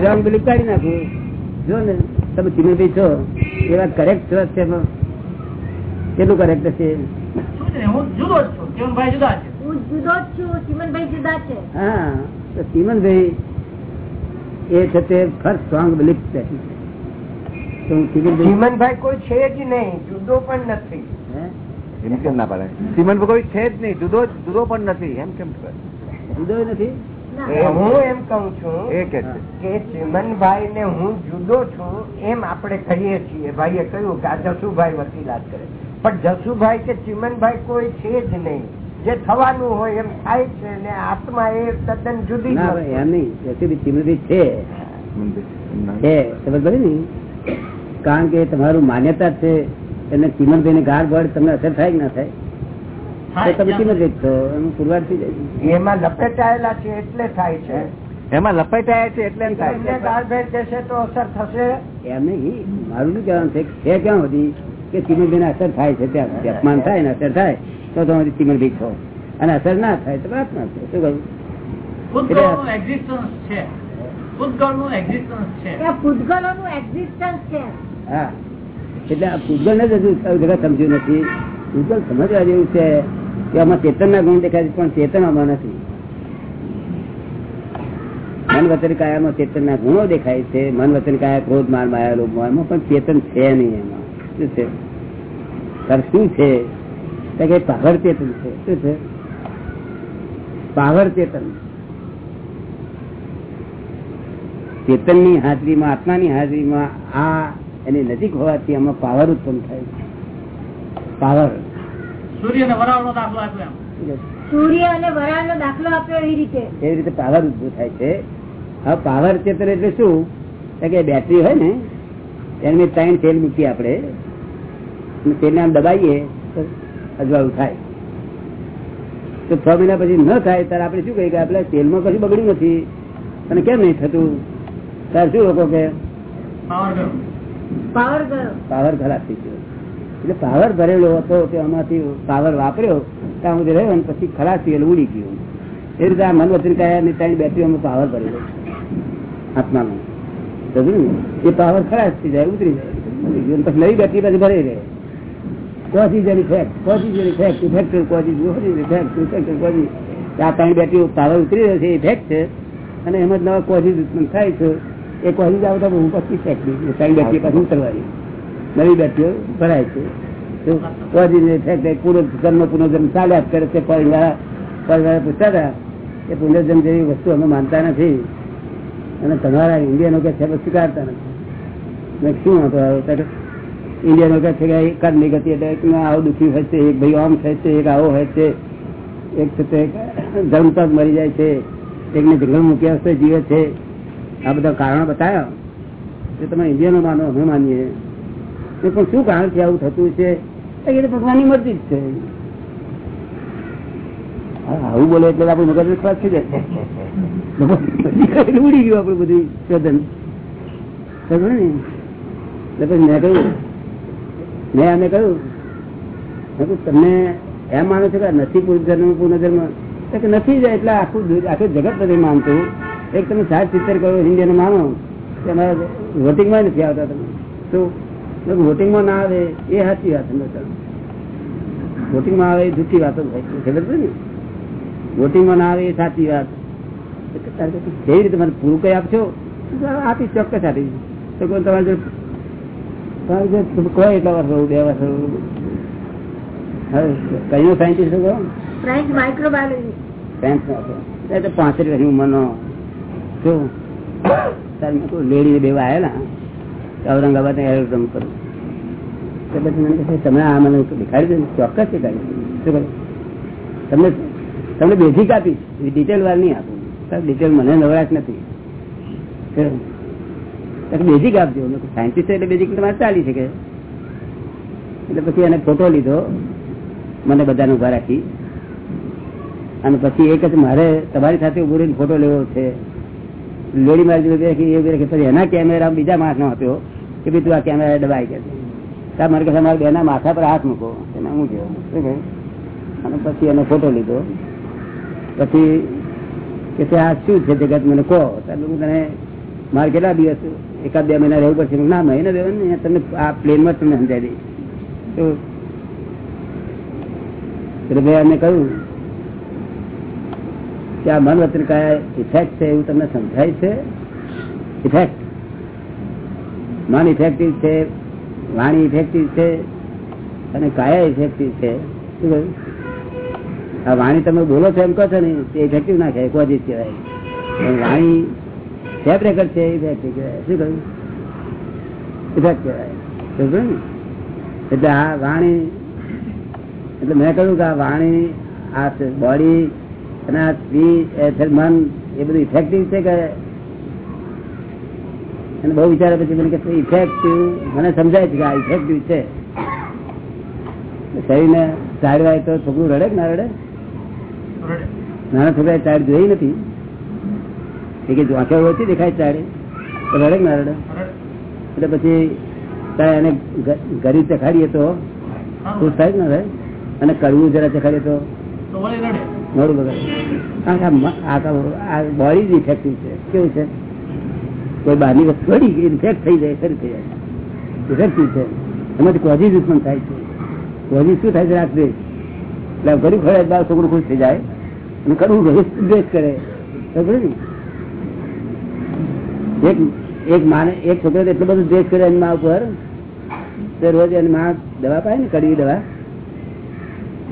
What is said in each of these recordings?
Wrong belief કાઢી નાખું. જો ને તમે ચિમનભાઈ છો એ વાત કરેક્ટ છો. કેટલું કરેક્ટ છે? હું એ તે ફર્સ્ટ સ્ટ્રોંગ બિલીફ કોઈ છે જ નહીં. જુદો પણ નથી? એમ કેમ ના પાડે? સિમન કોઈ છે જ નહીં. જુદો જુદો પણ નથી. એમ કેમ? જુદો નથી? હું એમ કઉ છું કે ચિમનભાઈ ને હું જુદો છું એમ આપણે કહીએ છીએ. ભાઈએ કહ્યું કે આ જસુભાઈ વકીલાત કરે પણ જસુભાઈ કે ચિમનભાઈ કોઈ છે જ નહીં. જે થવાનું હોય એમ થાય છે ને આત્મા એ તદ્દન જુદી એમ નહીં. ચિમનભાઈ છે. ખબર પડી ને? કારણ કે તમારું માન્યતા છે. એને ચિમનભાઈ ને ગાળ બળ તમને અસર થાય કે ના થાય? તમે ચિમનભાઈ જ એનું પુરવાર થઈ જાય એમાં લપેટાયેલા છે એટલે થાય છે. એમાં લપેટાયા છે એટલે થાય એમને ગાળભેટ દેશે તો અસર થશે. એમ નહીં. મારું શું કહેવાનું છે? છે ક્યાં સુધી? કે ચિમનભાઈ અસર થાય છે ત્યાં અપમાન થાય ને અસર થાય તો તમે ચિમનભાઈ છો. અને અસર ના થાય તો વાત ના થાય. શું કહ્યું છે. છે. છે. હા. એટલે આ પૂતગલ ને જ હજુ જગત સમજ્યું નથી. પૂતગલ સમજવા જેવું છે. આમાં ચેતન ના ગુણ દેખાય પણ ચેતન આમાં નથી. મન વચન કાયામાં ચેતન ના ગુણો દેખાય છે, મન વચન કાયા, ક્રોધ, માર, માયા, લોભ એમાં પણ ચેતન છે નહીં એમાં. શું છે? શું છે? કે પાવર ચેતન છે. શું છે? પાવર ચેતન. ચેતનની હાજરીમાં, આત્માની હાજરીમાં આ એની નજીક હોવાથી આમાં પાવર ઉત્પન્ન થાય છે. પાવર. સૂર્ય ને વરાળ નો દાખલો આપ્યો એમ. સૂર્ય અને વરાળ નો દાખલો આપ્યો એવી રીતે. એવી રીતે પાવર થાય છે. હવે પાવર ચેતન એટલે શું? તો કે બેટરી હોય ને એની ત્રણ તેલ મૂકીએ આપણે. અને તેલને આમ દબાઈએ તો અજવાળું થાય. તો છ મહિના પછી ન થાય ત્યારે આપણે શું કહીએ કે આપણે તેલમાં કશું બગડ્યું નથી. અને કેમ નહીં થતું? ત્યારે શું લોકો કે? પાવર પાવર ખરાબ થઈ ગયો. એટલે પાવર ભરેલો હતો કે આમાંથી પાવર વાપર્યો, ત્યાં સુધી રહ્યો અને પછી ખરાબ થઈ ઉડી ગયું. એ રીતે આ મન વચન ત્રણ બેટરીઓમાં પાવર ભરેલો. આત્માનો એ પાવર ખરાબ થઈ જાય, ઉતરી જાય. પછી નવી બેટરી પછી ભરી રહે. કોઝી જેની ફેક જેની ફેક્ટ ઇફેક્ટર ઇફેક્ટર કોઝી આ ત્રણ બેટરી પાવર ઉતરી રહ્યો છે, એ ફેક્ટ છે. અને એમાં નવા કોઝી ઉત્પન્ન થાય છે. એ કોઝી જાવ તો હું પછી ફેક્ટ ત્રણ બેટરી પછી ઉતરવાની. નવી બેટરીઓ ભરાય છે. પુનર્જન્મ પુનર્જન્મ ચાલ્યા જ છે પરિવાર પરિવાર પૂછતા કે પુનર્જન્મ જેવી વસ્તુ અમે માનતા નથી. અને તમારા ઇન્ડિયનો કે છે સ્વીકારતા નથી. મેં શું હતો ઇન્ડિયનો કે છે કે કર્મની ગતિ એટલે આવો દુઃખી હોય છે, એક ભાઈ આમ થાય છે, એક આવો હોય છે, એક છે તે ધર્મ મરી જાય છે, એકને જંગલ મૂક્યા હશે જીવે છે. આ બધા કારણો બતાવ્યા. તે તમે ઇન્ડિયનો માનો, અમે માનીએ. એ પણ શું કારણથી આવું થતું છે? એ તો ભગવાનની મરજી જ છે. આવું બોલે એટલે આપણું મગજ વિશ્વાસ થઈ જાય. ઉડી ગયું આપણું બધું સદન. સમજો ને? મેં કહ્યું, મેં આને કહ્યું તમને એમ માનો છો કે નથી પુનર્જન્મ? પુનર્જન્મ કે નથી જાય એટલે આખું આખું જગત નથી માનતું. એક તમે સાત સિત્તેર કરો ઇન્ડિયન માનો અમારા વોટિંગમાં નથી આવતા તમે. શું વોટિંગમાં ના આવે એ સાચી વાત વોટિંગ વોટિંગમાં આવે એ જૂઠી વાતો ખબર છે ને? વોટિંગમાં ના આવે એ સાચી વાત. કેવી રીતે મને પૂરું કઈ આપશો? તો આપીશ ચોક્કસ આપી તો કોઈ તમારે કહો એટલા વર્ષ રહું બે વર્ષ રહું. કયો સાયન્ટિસ્ટ કહો? ફ્રેન્ચ માઇક્રોબાયોલોજી સાયન્સ એ વર્ષની ઉંમરનો. શું? તારે મેં કહું લેડી બે આવેલા. ઔરંગાબાદ એરોડ્રોમ પર તો પછી મને કહે, તમે આ મને દેખાડી દે, ચોક્કસ દેખાડી તમને તમને બેઝિક આપીશ ડિટેલ વાર નહીં આપું. ડિટેલ મને નવરાશ નથી. બેઝિક આપજો સાયન્ટિસ્ટ એટલે બેઝિક તમારે ચાલી શકે. એટલે પછી એને ફોટો લીધો, મને બધાને ઊભા રાખી. અને પછી એક જ મારે તમારી સાથે ઊભો ફોટો લેવો છે. લેડી મારી જોડે એ પછી એના કેમેરા બીજા માણસ નો આપ્યો. કે ભાઈ તું આ કેમેરા દબાઈ કે ત્યાં મારે કહે મારે બેના માથા પર હાથ મૂકો. એને હું શું કહ્યું અને પછી એનો ફોટો લીધો. પછી કે આ શું છે જગત? મને કહો. ત્યારે હું તને મારે કેટલા દિવસ, એકાદ બે મહિના રહેવું પડશે? ના, મહિને રહેવું ને તમને આ પ્લેનમાં તમને સમજાવી દઈશ. તો એટલે એમને કહ્યું કે આ મન વચન કયા ઇફેક્ટ છે એવું તમને સમજાય છે? ઇફેક્ટ મન ઇફેક્ટિવ છે, વાણી ઇફેક્ટિવ છે, અને કાયા ઇફેક્ટિવ છે. શું કહ્યું? આ વાણી તમે બોલો છો એમ કહો છો ને, તે ઇફેક્ટિવ ના કહેવાય, કોઝિટ કહેવાય. વાણી ટેપ રેકર્ડ છે ઇફેક્ટિવ કહેવાય. શું કહ્યું? ઇફેક્ટ કહેવાય. ને એટલે આ વાણી, એટલે મેં કહ્યું કે આ વાણી, આ બોડી અને આ સ્પીચ મન, એ બધું ઇફેક્ટિવ છે કે અને બહુ વિચાર્યા પછી મને કે ઇફેક્ટિવ મને સમજાય છે કે આ ઇફેક્ટિવ છે. શરીરને ચાડવાય તો છોકરું રડે કે ના રડે. નાના છોકરાએ ચાડ જોઈ નથી. કે આંખો ઓછી દેખાય ચાડે તો રડે ના રડે. એટલે પછી તારે એને ગરીબ ચખાડીએ તો ખુશ થાય ના અને કડવું જરા ચખાડીએ તો મોડું બગડે આ બોડી જ ઇફેક્ટિવ છે. કેવું છે? કોઈ બહારની વસ્તુ થોડી ઇન્ફેક્ટ થઈ જાય શરૂ થઈ છે? એમાંથી કોઝિસ ઉત્પન્ન થાય છે? કોઝિસ શું થાય છે રાત્રે? એટલે ગરીબ ખરે બાર છોકરું ખુશ થઈ જાય અને કરવું દ્વેષ કરે. ખબર? એક એક માને, એક છોકરો એટલો બધો દ્વેષ કરે એની મા ઉપર તે રોજ એની મા દવા પાય ને કડવી દવા.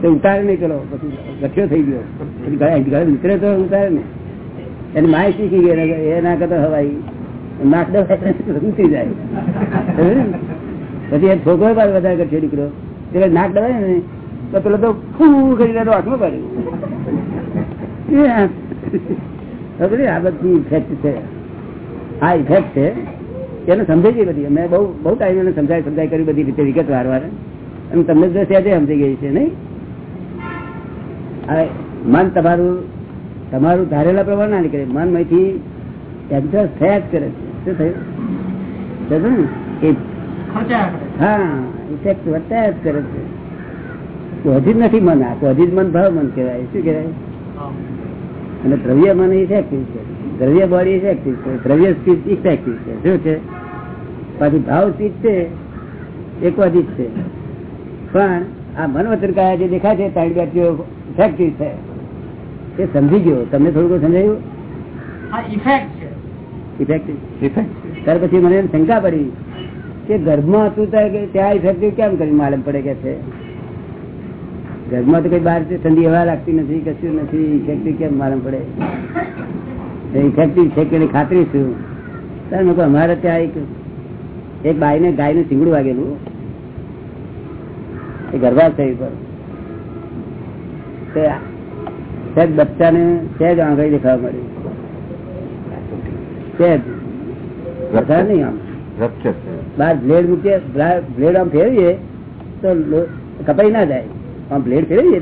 તો ઉતારે નહીં પેલો, પછી ગઠિયો થઈ ગયો. પછી ઘરે ઉતરે તો ઉતારે ને એની માય શીખી ગઈ એના કરતા હવાઈ. નાક દબાઈ જાય. પછી વધારે ગઠિયો દીકરો. એટલે નાક દવાય ને, તો પેલો તો ફૂ કરીને એનો હાથમાં પાડ્યું. આ બધી ઇફેક્ટ છે. આ ઇફેક્ટ છે. એને સમજાઈ છે બધી. મેં બહુ બહુ ટાઈમ એને સમજાય સમજાય કરી બધી રીતે વિગત વાર વાર અને તમને જો સહેજે સમજી ગઈ છે, નહીં? મન તમારું તમારું ધારેલા પ્રમાણ ના નીકળે. મનમાંથી એડજસ્ટ થયા જ કરે છે. શું થયું? ને? એ ખર્ચાયા કરે. હા ઇફેક્ટ વધતા જ કરે છે. કોઝિજ નથી મન આ. કોઝિજ મન ભાવ મન કહેવાય. શું કહેવાય? અને દ્રવ્ય મન ઇફેક્ટિવ છે. દ્રવ્ય બોડી ઇફેક્ટિવ છે. દ્રવ્ય સ્થિત ઇફેક્ટિવ છે. શું છે? પાછી ભાવ સ્થિત છે. એક કોઝિજ છે. પણ આ મન વચન કાયા જે દેખાય છે ત્રણ વ્યક્તિઓ ઇફેક્ટિવ છે. એ સમજી ગયો. તમને થોડું સમજાયું? ઇફેક્ટ ઇફેક્ટિવ ઇફેક્ટ ત્યાર પછી મને શંકા પડી કે ગર્ભમાં હતું ત્યાં ઇફેક્ટિવ કેમ કરી માલમ પડે કે છે. ગર્ભમાં તો કઈ બહાર ઠંડી હવા લાગતી નથી કશું નથી. ઇફેક્ટિવ કેમ માલમ પડે? ઇફેક્ટિવ છે કે ખાતરી શું? ત્યારે મેં અમારે ત્યાં એક એક બાઈને ગાયનું શીંગડું વાગેલું. એ ગર્ભાશય પર તે સહેજ બચ્ચાને સહેજ આંગળી દેખાવા મળી સહેજ વધારે નહીં આમ. બાર બ્લેડ મૂકીએ બ્લેડ આમ ફેરવીએ તો કપાઈ ના જાય. આમ બ્લેડ ફેરવીએ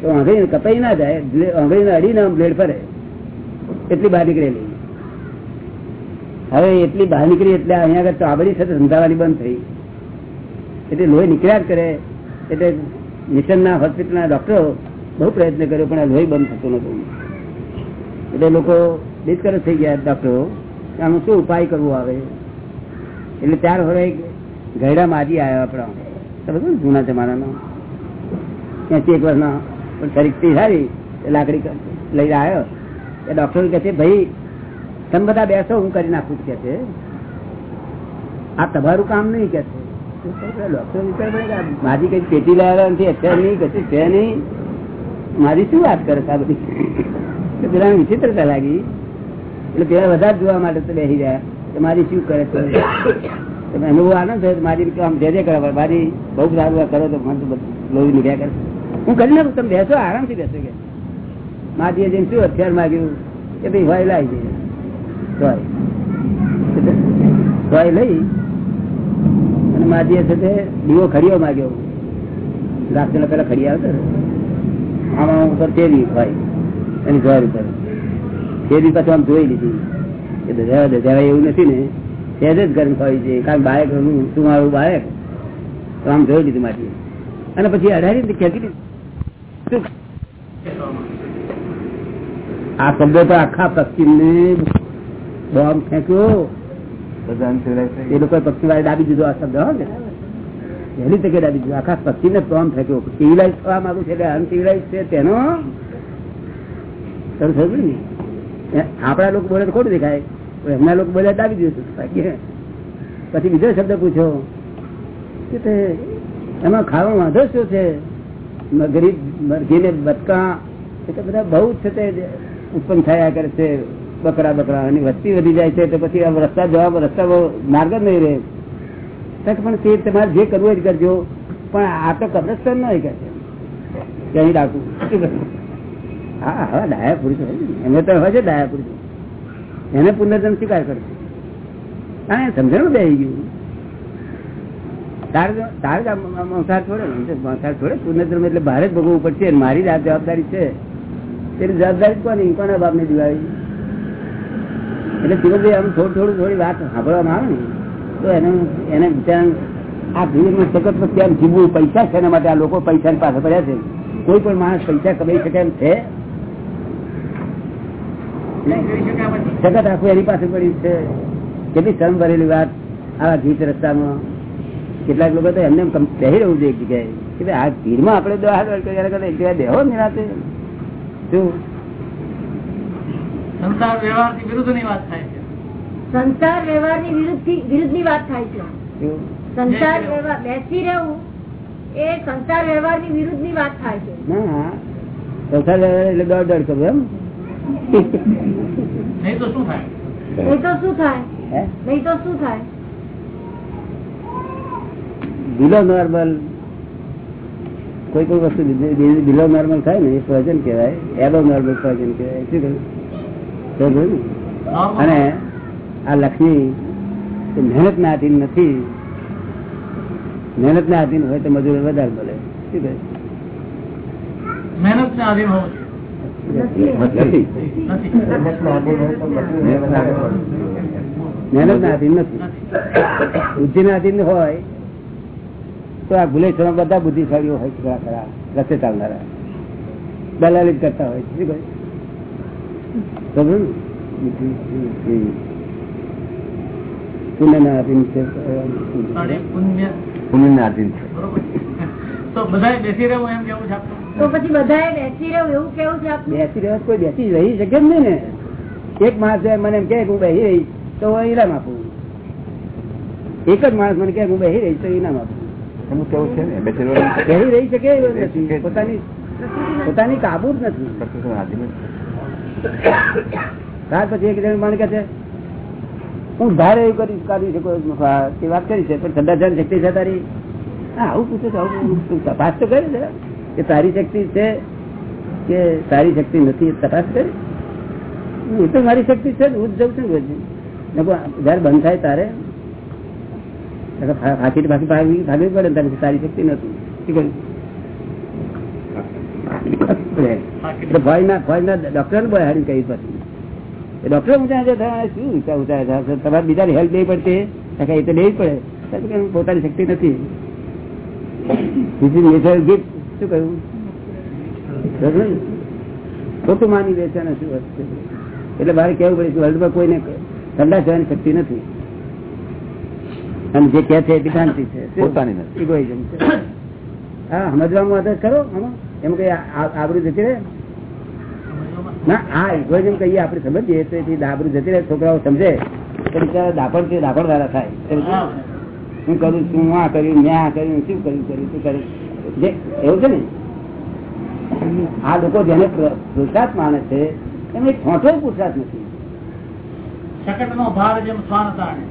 તો આંગળી કપાઈ ના જાય આંગળી અડીને આમ બ્લેડ ફરે. એટલી બહાર નીકળેલી હવે એટલી બહાર નીકળી એટલે અહીંયા આગળ ચાબડી સાથે ધંધાવાની બંધ થઈ. એટલે લોહી નીકળ્યા જ કરે. એટલે મિશનના હોસ્પિટલના ડોક્ટરો બહુ પ્રયત્ન કર્યો પણ આ લોહી બંધ થતું નતું એટલે લોકો ડિસ્કરેજ થઈ ગયા ડોક્ટરો. આનું શું ઉપાય કરવો આવે એટલે ત્યાર હવે ગયડા માજી આવ્યા આપણા. સમજો જૂના જમાનાનો. ત્યાંથી એક વર્ષના પણ શરીર સારી લાકડી લઈને આવ્યો. એ ડોક્ટર કહે છે ભાઈ તમે બધા બેસો હું કરી નાખું છું," કે છે. આ તમારું કામ નહીં કે છે. મારી કઈ પેટી લાવ્યા નથી અત્યારે નહીં કશું છે નહીં. મારી શું વાત કરે આ બધી? પેલા વિચિત્રતા લાગી. એટલે પેલા વધારે જોવા માટે તો બેસી રહ્યા મારી શું કરે છે તો એનો આનંદ થયો મારી આમ જે જે કરે મારી બહુ સારું કરો તો મને તો લોહી નીકળ્યા કરે. હું કરી નાખું, તમે બેસો, આરામથી બેસો કે માધીએ જઈને શું હથિયાર માગ્યું કે ભાઈ હોય લાવી દઈએ હોય. હોય લઈ. અને માધીએ છે તે દીવો ખડીયો માગ્યો. રાખેલા પેલા ખડી આવતો આમાં ઉપર તેવી હોય. એની જોર ઉપર. તેરી પાછું આમ જોઈ લીધી. કે દજાવા દજાવા એવું નથી ને. સહેજ જ ગરમ થાય છે કારણ બાળક શું મારું બાળક. તો આમ જોઈ લીધું માટી. અને પછી અઢારી ખેંચી લીધું. આ શબ્દો તો આખા પશ્ચિમ ને બોમ્બ ફેંક્યો. એ લોકો પશ્ચિમ વાળે દાબી દીધો આ શબ્દ હોય ને. પહેલી તકે દાબી દીધો. આખા પશ્ચિમ ને બોમ્બ ફેંક્યો. સિવિલાઇઝ થવા માંગુ છે એટલે અનસિવિલાઇઝ છે તેનો. થયું ને એ આપણા લોકો બોલે ખોટું દેખાય. એમના લોકો બોલે દાબી દીધું પછી બીજો શબ્દ પૂછ્યો કે એમાં ખાવા વાંધો શું છે? ગરીબ મરઘીને બટકા એ તો બધા બહુ છે તે ઉત્પન્ન થયા કરે છે. બકરા બકરા અને વસ્તી વધી જાય છે તો પછી આ રસ્તા જવા રસ્તા માર્ગ જ નહીં રહે. પણ તે તમારે જે કરવું જ કરજો. પણ આ તો કબ્રસ્તાન નહીં કહે છે. કે અહીં રાખવું? ડાયા પુરુષ હોય એમને તો હોય છે ડાયા પુરુષ. એને પુનર્જન્મ સ્વીકાર કરશે હા સમજણ બે ગયું. તાર તાર જ મંસાર છોડે પુનર્જન્મ એટલે ભારે ભોગવવું પડશે. મારી જવાબદારી છે. તેની જવાબદારી કોની? કોના બાપની દિવાળી? એટલે ચિરંજીવી આમ થોડું થોડું થોડી વાત સાંભળવામાં આવે ને, તો એને એને બિચારા આ ભીડમાં જગત કેમ જીવવું? પૈસા છે એના માટે આ લોકો પૈસા પાસે પડ્યા છે. કોઈ પણ માણસ પૈસા કમાઈ શકે એમ છે નહીં. કરી શક્યા પછી જગત આખું એની પાસે પડ્યું છે. કેટલી શરમ ભરેલી વાત. આવા ગીત રસ્તામાં કેટલાક લોકો તો એમને કહી રહ્યું છે એક જગ્યાએ કે આ ભીડમાં આપણે દો હાથ કર્યા કરતા એક જગ્યાએ બેહો નિરાતે શું? સંસાર વ્યવહારથી વિરુદ્ધની વાત થાય છે. સંસાર વ્યવહારની વિરુદ્ધ વિરુદ્ધની વાત થાય છે? સંસાર વ્યવહાર બેસી રહેવું એ સંસાર વ્યવહારની વિરુદ્ધની વાત થાય છે. ના સંસાર વ્યવહાર એટલે દોડ દોડ કરવું એમ? નહીં તો શું થાય? નહીં તો શું થાય? નહીં તો શું થાય? બિલો નોર્મલ કોઈ કોઈ વસ્તુ બિલો નોર્મલ થાય ને એ પોઈઝન કહેવાય. એબો નોર્મલ પોઈઝન કહેવાય. શું કહ્યું. અને આ લક્ષ્મી મહેનત ના આધીન નથી. મહેનત ના આધીન હોય તો મજૂર વધારે મળે. શું કહે મહેનત ના આધીન હોવું નથી. મહેનત ના આધીન નથી. બુદ્ધિ ના આધીન હોય તો આ ગુલેશ્વરમાં બધા બુદ્ધિશાળીઓ હોય છે ખરા ખરા રસ્તે ચાલનારા. દલાલી કરતા હોય છે સમજ્યું ને? આધીન છે. પુણ્ય. ના આધીન છે તો બેસી રહ્યો એમ કેવું છે? તો પછી બધાએ બેસી રહેવું એવું કેવું છે બેસી રહેવા કોઈ બેસી રહી શકે જ નહીં ને. એક માણસ મને એમ કે હું બેસી રહી તો હું ઇનામ આપું. એક જ માણસ મને કે હું બેસી રહી તો ઇનામ આપું. એનું કેવું છે ને? બેસી રહેવાનું છે. બેસી રહી શકે એવું બેસી નથી. શકે જ. પોતાની પોતાની કાબુ જ નથી. છે. ત્યાર પછી એક જણ મને છે હું ધારે એવું કરી કાઢી શકો તે વાત કરી છે પણ ઠંડા જળ શક્તિ છે તારી? હા આવું પૂછે છે આવું તપાસ તો કરી જરા કે તારી શક્તિ છે કે તારી શક્તિ નથી તપાસ કરી? એ તો મારી શક્તિ છે હું જ જઉં છું જયારે બંધ થાય તારે નકર ફા- ફાંસીથી પાછી ભાગવી ભાગવી પડે તારી તારી શક્તિ નથી. શું એ ઊંચા તમારે બીજાની હેલ્પ લેવી કે એ તો લેવી પડે. પોતાની શક્તિ નથી. બીજી શું કહ્યું? ખોટું માની લે છે અને શું વસ્તુ એટલે મારે કેવું પડે વર્લ્ડમાં કોઈને ઠંડા જવાની શક્તિ નથી. અને જે કે છે એ ભ્રાંતિ છે. પોતાની નથી. છે. હા સમજવામાં મદદ કરો એમ કઈ આબરું આબરૂ જતી રહે? ના આ ઇગોઇઝમ કહીએ આપણે સમજીએ તો એથી દાબરું જતી રહે છોકરાઓ સમજે. તો બિચારા દાપણ છે દાપણ વાળા થાય હા. હું કરું છું આ કર્યું મેં આ કર્યું શું કર્યું? કર્યું શું કર્યું જે એવું છે ને? આ લોકો જેને પ્ર- પુરુષાર્થ માને છે એમને ઠોઠો પુરુષાર્થ નથી. શકટનો ભાર જેમ શ્વાન તાણે.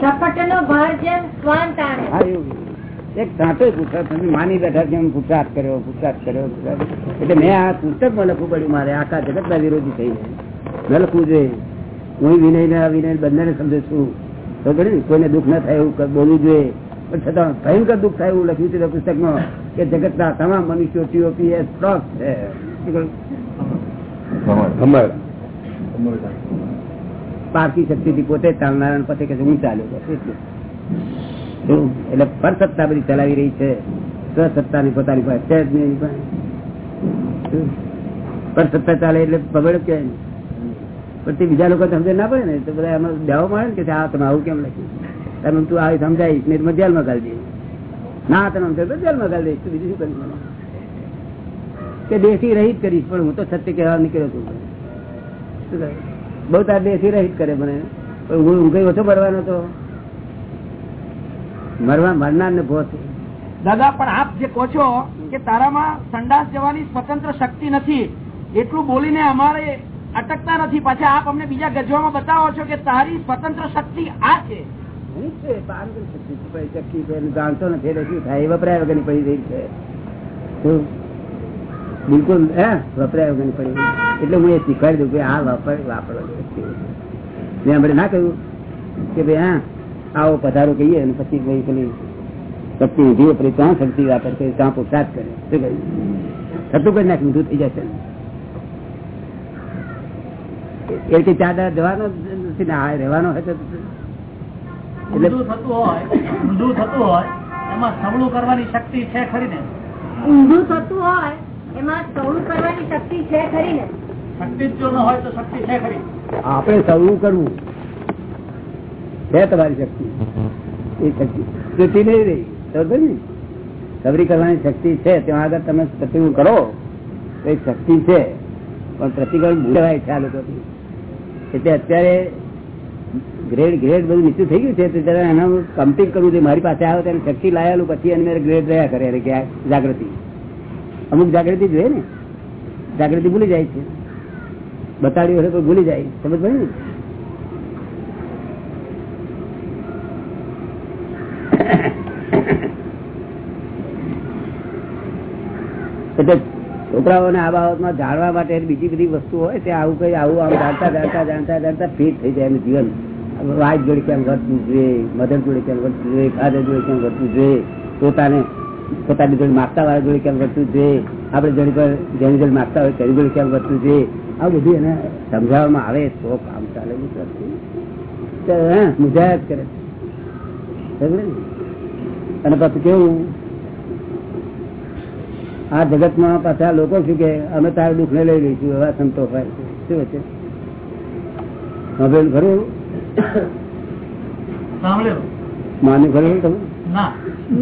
સપટનો ભાર જેમ શ્વાન તાણે. હા એવું. એક સાંટો પુરુષાર્થ નથી. માની બેઠા કે પુરસાદ કર્યો પુરસાદ કર્યો એટલે મેં આ પુસ્તકમાં લખવું પડ્યું મારે. આખા જગતના વિરોધી થઈ મેં લખવું જોઈએ. હું વિનય ને અવિનય બંનેને સમજે છું. તો ને? કોઈને દુઃખ ન થાય એવું બોલવું જોઈએ. પણ છતાં ભયંકર દુઃખ થાય એવું લખ્યું છે પુસ્તક પુસ્તકમાં. કે જગતના તમામ મનુષ્યો એ સ્ટોક છે. પારકી શક્તિ થી પોતે ચાલનારાયણ ચાલનારા પછી કે છે હું ચાલ્યો એટલે. પર સત્તા પરસત્તા બધી ચલાવી રહી છે. સત્તા ની પોતાની પાસે છે જ નહીં પર સત્તા પરસત્તા ચાલે એટલે બગડ કે પછી બીજા લોકો સમજે ના પડે ને તો બધા એમાં દેવા મળે ને કે આ તમે આવું કેમ લખ્યું? તમે તું આવી સમજાય ને તમે જેલમાં ગાળી દઈશ ના, તને સમજાય તો જેલમાં ગાળી દઈશ બીજું શું કરીશ કે દેશી રહીત કરીશ, પણ હું તો સત્ય કહેવા નીકળ્યો છું. બહુ તાર દેશી રહીત કરે મને. હું હું ઓછો ભરવાનો તો? મરવા મરનાર ને ભોત દાદા, પણ આપ જે કહો છો કે તારામાં સંડાસ જવાની સ્વતંત્ર શક્તિ નથી, એટલું બોલીને અમારે અટકતા નથી. પાછા આપ અમને બીજા ગજવામાં બતાવો છો કે તારી સ્વતંત્ર શક્તિ આ છે. આવો પધારો કહીએ અને પછી ભાઈ પેલી શક્તિ ઊભી વપરી ત્યાં શક્તિ વાપર કરે ત્યાં પુરસાદ કરે શું કહ્યું? થતું કરી નાખ ઊંધું થઈ જશે એ ચાર દાડા જવાનો નથી ને, આ રહેવાનો હોય તો એટલે ઊંધું થતું હોય ઊંધું થતું હોય એમાં સવળું કરવાની શક્તિ છે ખરી ને ઊંધું થતું હોય એમાં સવળું કરવાની શક્તિ છે ખરી ને શક્તિ જો ન હોય તો શક્તિ છે ખરી. આપણે સૌનું કરવું. છે તમારી શક્તિ. એ શક્તિ. જતી નહીં રહી. ને? સબરી કરવાની શક્તિ છે ત્યાં આગળ તમે પ્રતિકૂળ કરો એ શક્તિ છે. પણ પ્રતિકૂળ ભૂલાય છે આ લોકોથી. એટલે અત્યારે ગ્રેડ ગ્રેડ બધું નીચું થઈ ગયું છે એના કમ્પિંગ કરવું જોઈએ મારી પાસે આવે ત્યારે શક્તિ લાયેલું, પછી એને ગ્રેડ રહ્યા કરે એને જાગૃતિ. અમુક જાગૃતિ જોઈએ ને, જાગૃતિ ભૂલી જાય છે. બતાડી હોય તો ભૂલી જાય, સમજ ભાઈ ને? એટલે છોકરાઓને આ બાબતમાં જાણવા માટે બીજી બધી વસ્તુ હોય તે આવું કઈ આવું આમ જાણતા જાણતા જાણતા જાણતા ફિટ થઈ જાય એનું જીવન વાઇફ જોડે કેમ વર્તવું જોઈએ, મધર જોડે કેમ વર્તવું જોઈએ ફાધર જોડે કેમ વર્તવું જોઈએ, પોતાને, પોતાની જોડે માગતા વાળા જોડે કેમ વર્તવું જોઈએ, આપણે જોડે પર, જેની જોડે માગતા હોય તેની જોડે કેમ વર્તવું જોઈએ, આ બધું એને સમજાવવામાં આવે તો કામ ચાલે એવું નથી. તો હા મુજાહત કરે? અને પછી કેવું આ જગતમાં પાછા લોકો શું કે અમે તારા દુઃખ ને લઈ લઈશું એવા સંતોષાય છે. શું છે? હવે ખરું માન્યું ખરું તમે? ના.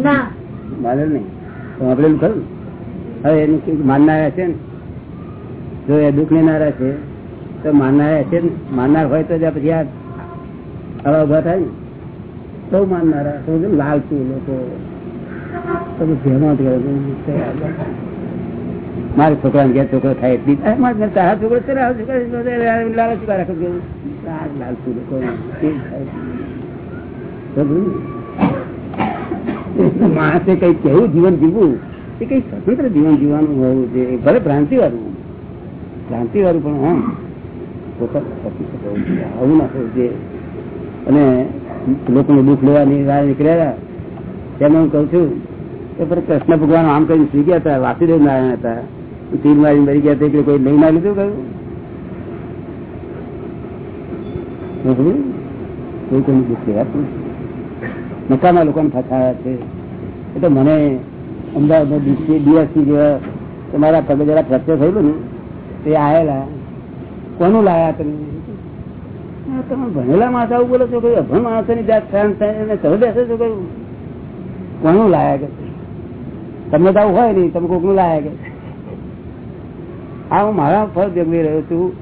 ના. નહીં. સાંભળેલું ખરું. હવે એનું માનનારા છે ને? જો એ દુઃખ લેનારા છે તો માનનારા છે ને? માનનાર હોય તો પછી આ હવા ઊભા થાય ને? સૌ માનનારા લાલચુ લોકો. તમે છોકરા એટલી ઘેર છોકરો છે ને, છે, છો. થાય? માણસે કઈ કેવું જીવન જીવવું? એ કઈ સ્વતંત્ર જીવન જીવવાનું હોવું જોઈએ ભલે ભ્રાંતિ વાળું ભ્રાંતિ વાળું પણ જોઈએ. આવું ના થવું છે અને લોકોને દુઃખ લેવાની રાહ નીકળ્યા તેમાં હું કઉ છું કે પર કૃષ્ણ ભગવાન આમ કઈ સુઈ ગયા હતા, વાસુદેવ નારાયણ હતા. તીર મારી મરી ગયા એટલે કોઈ લઈ ના લીધું સમજ્યું? કોઈ કોઈનું દુઃખ લેવાતું છે. એટલે મને અમદાવાદ ડીએસસી જેવા તમારા પગે જરા ફ્રેક્ચર થયેલું ને, તે આયેલા. કોનું લાયા તમે? તમે ભણેલા માણસ આવું બોલો છો, કઈ અભણ માણસો ની જાત થાય છો કયું કોનું લાયા કે તમને તો આવું હોય નહીં, તમે કોકનું લાયા કે આ હું મારા ફળ જમી રહ્યો છું.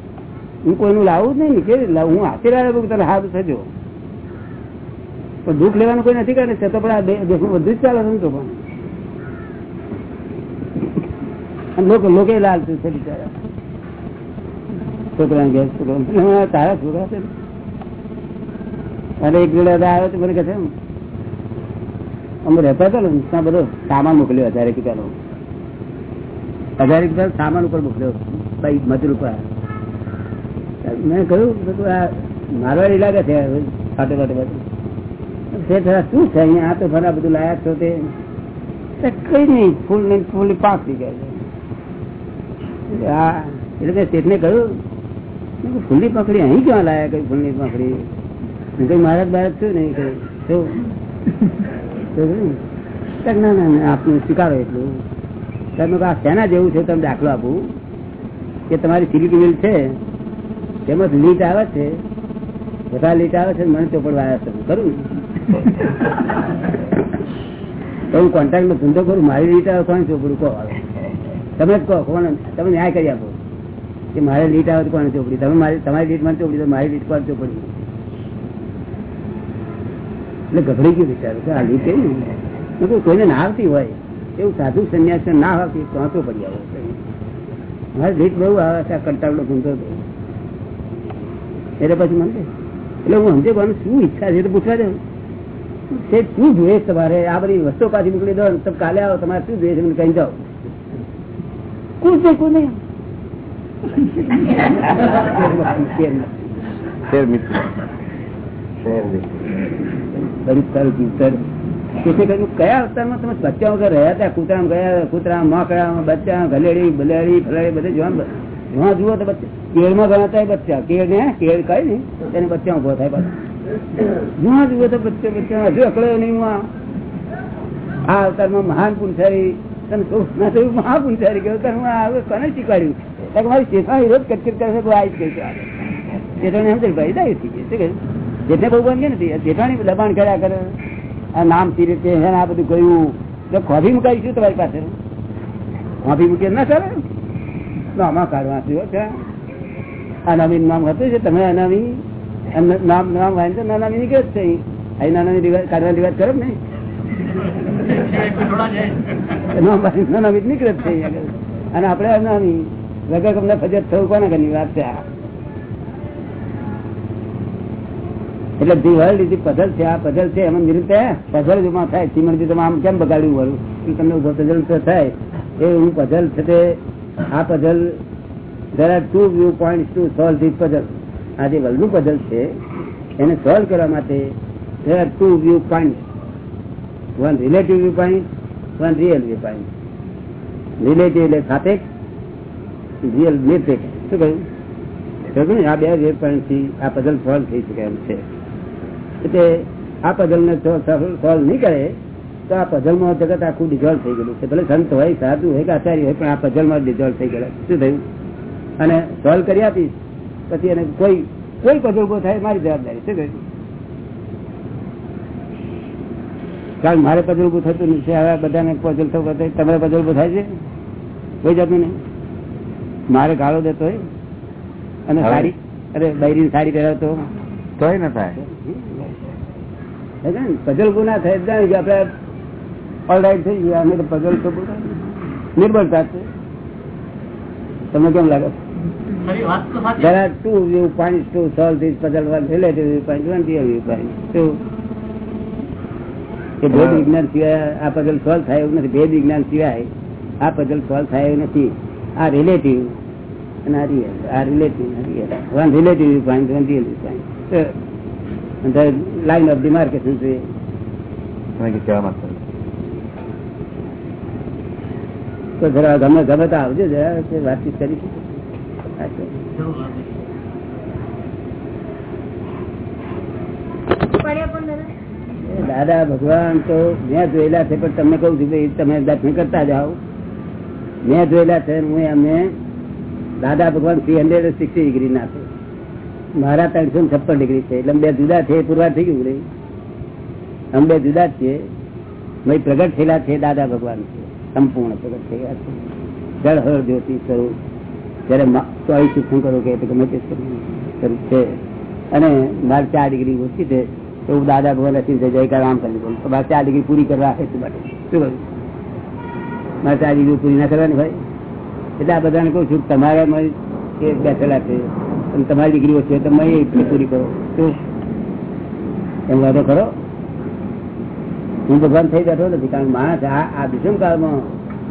હું કોઈનું લાવું જ નહીં કે હું હાથે લાવ્યો તને હાથ થજો. પણ દુઃખ લેવાનું કોઈ નથી કરે છે તો પણ આ દે- બધું જ ચાલે છે તો પણ. લોકો લોકો છે બિચારા. છોકરા ઘેર છોકરા તારા છોકરા છે ને. અને એક જોડે આવ્યો તો મને કહે છે અમે રહેતા હતા ને, ત્યાં બધો સામાન મોકલ્યો, હજાર રૂપિયાનો હજાર રૂપિયા સામાન ઉપર મોકલ્યો. ભાઈ, મજૂર ઉપર. મેં કહ્યું આ મારવાડી લાગે છે ફાટે ફાટે બધું. તે થયા શું છે અહીંયા? આ તો ફરા બધું લાયા છો તે. કઈ નહીં, ફૂલ નહીં ફૂલ પાંચ થઈ ગયા છે. હા એટલે મેં શેઠને કહ્યું ફૂલની પકડી અહીં ક્યાં લાયા? કઈ ફૂલની પકડી કઈ મહારાજ બારત છું નહીં કઈ તો ના ના આપનું સ્વીકારો એટલું. તમે આ શેના જેવું છે તમે દાખલો આપું. કે તમારી સિલિક મિલ છે તેમાં લીટ આવે છે. બધા લીટ આવે છે, મને ચોપડવા આવ્યા છે. ખરું હું કોન્ટ્રાક્ટ નો ધંધો કરું, મારી લીટ આવે, કોણ ચોપડું? કહો આવે તમે જ કહો, કોણ? તમે ન્યાય કરી આપો. કે મારે લીટ આવે કોણ ચોપડી? તમે મારી, તમારી લીટ મને ચોપડી, તો મારી લીટ કોણ ચોપડી? એટલે ગભરાઈ ગયું વિચારું કે આ લીટ કેવી કોઈને ના આવતી હોય એવું સાધુ સંન્યાસ ના આવતી તો પડી આવે. મારે લીટ બહુ આવે છે આ કંટાળો ધંધો તો. એટલે પછી મને એટલે હું સમજે કોને શું ઈચ્છા છે પૂછવા દે. તે શું જોઈએ તમારે? આ બધી વસ્તુ પાછી મોકલી દો તમે કાલે આવો તમારે શું જોઈએ છે? મને કહી જાઓ. કુછ નહીં કુછ નહીં શેર મિત્ર. કરીને કયા અવતારમાં તમે બચ્ચા વગર રહ્યા હતા? કૂતરા ગયા કૂતરા મોકળા બચ્ચા ગલેડી બલેડી, ફલેડી, બધે જોવા જોવા જુઓ તો બચ્ચા. કેળમાં ગણાતા બચ્ચા. કેળ ને કેળ કઈ ને? તેને બચ્ચા ઊભો થાય પાછો. જોવા જુઓ તો બચ્ચે, બચ્ચા. હજુ અકળ્યો નહીં આ. આ અવતારમાં મહાન પુંસારી. તમે થયું મહા ગયો તને હું આ હવે કોને શીખવાડ્યું? મારી શેઠાણી રોજ કચકચ કરે છે તો આવી જ છે. આગળ. ભાઈ કહ્યું જેઠને બહુ બંધ નથી જેઠાણી દબાણ કર્યા કરે. આ નામ તીરે આ બધું કહ્યું તો ખોભી મુકાઈશું તમારી પાસે? ખોભી મૂકીએ ના સર આમાં કાઢવા થયો અનામી નામ હતું છે તમે અનામી અન- નામ નામ વાંચે તો નાનામી નીકળે જ છે અહીં. નાનામી રિવાજ, કાઢવા રિવાજ કરો ને નાનામી નીકળે જ છે. અને આપણે અનામી. વગર તમને ફજત થવું કોના ઘરની વાત છે આ? એટલે ધી વર્લ્ડ ઇઝ પઝલ છે, આ પઝલ છે, એમાં નિરુતે પઝલ જેમાં થાય. ચીમણથી તમે આમ કેમ બગાડ્યું વળું તમને પઝલ થાય? એ હું પઝલ છે તે, આ puzzle there are two view point to solve this puzzle આ જે વર્લ્ડનું પઝલ છે, એને સોલ્વ કરવા માટે there are two view point one relative view point one real view point relative એટલે સાપેક્ષ રિયલ નિરપેક્ષ. શું કહ્યું? આ બે વ્યૂ પોઈન્ટથી આ પઝલ સોલ્વ થઈ શકે એમ છે. એટલે આ પઝલ ને સોલ્વ નહીં કરે તો આ પઝલમાં જગત આખું ડિઝોલ્વ થઈ ગયેલું છે. ભલે સંત હોય સાધુ હોય કે આચાર્ય હોય પણ આ પઝલમાં ડિઝોલ્વ થઈ ગયેલા શું થયું? અને સોલ્વ કરી આપીશ પછી એને કોઈ કોઈ પઝલ ઊભો થાય મારી જવાબદારી. શું કહ્યું કારણ મારે પઝલ ઉભું થતું નથી. હવે બધાને પઝલ થવું થાય તમારે પઝલ ઉભું થાય છે? કોઈ જાતનું નહીં. મારે ગાળો દેતો હોય અને? સાડી અરે બૈરી સાડી પહેરાવતો તોય ન થાય. પઝલ ગુના થાય જાણે કે આપડે ઓલરાઈટ થઈ ગયા. અમે તો પઝલ તો બોલો નિર્બળતા છે તમને કેમ લાગે? કે ભેદ વિજ્ઞાન સિવાય આ પઝલ સોલ્વ થાય એવું નથી. ભેદ વિજ્ઞાન સિવાય આ પઝલ સોલ્વ થાય એવું નથી. આ રિલેટિવ અને આ રિયલ આ relative one relative view view of demarcation છે? તમે છે તો જરા ગમે ગમે તો આવજો જરા વાતચીત કરી દાદા દાદા ભગવાન તો મેં જોયેલા છે પણ તમને કઉ છું કે તમે દર્શન કરતા જાઓ મેં જોયેલા છે હું એમને દાદા ભગવાન થ્રી હંડ્રેડ સિક્સટી ડિગ્રી ના છે મારા ત્રણસો છપ્પન ડિગ્રી છે. એટલે બે જુદા છે પુરવાર થઈ ગયું અમે બે જુદા જ છીએ. ભાઈ પ્રગટ થયેલા છે દાદા ભગવાન સંપૂર્ણ પ્રગટ થયેલા છે. જળ હર જ્યોતિ સ્વરૂપ. જયારે ચોવીસ શિક્ષણ કરો કે ગમે તે સ્વરૂપ છે. અને મારે ચાર ડિગ્રી ઓછી છે. તો હું દાદા ભગવાન રસી છે જયકાર આમ કરી બોલું મારે ચાર ડિગ્રી પૂરી કરવા હેતુ માટે. શું કરું? મારે ચાર ડિગ્રી પૂરી ના કરવાની ભાઈ એટલે આ બધાને કહું છું તમારે બેઠેલા છે તમારી ડિગ્રી છે, તમે પૂરી કરો. એમ વાતો કરો. હું ભગવાન થઈ બેઠો નથી, કારણ માણસ આ વિષમ કાળમાં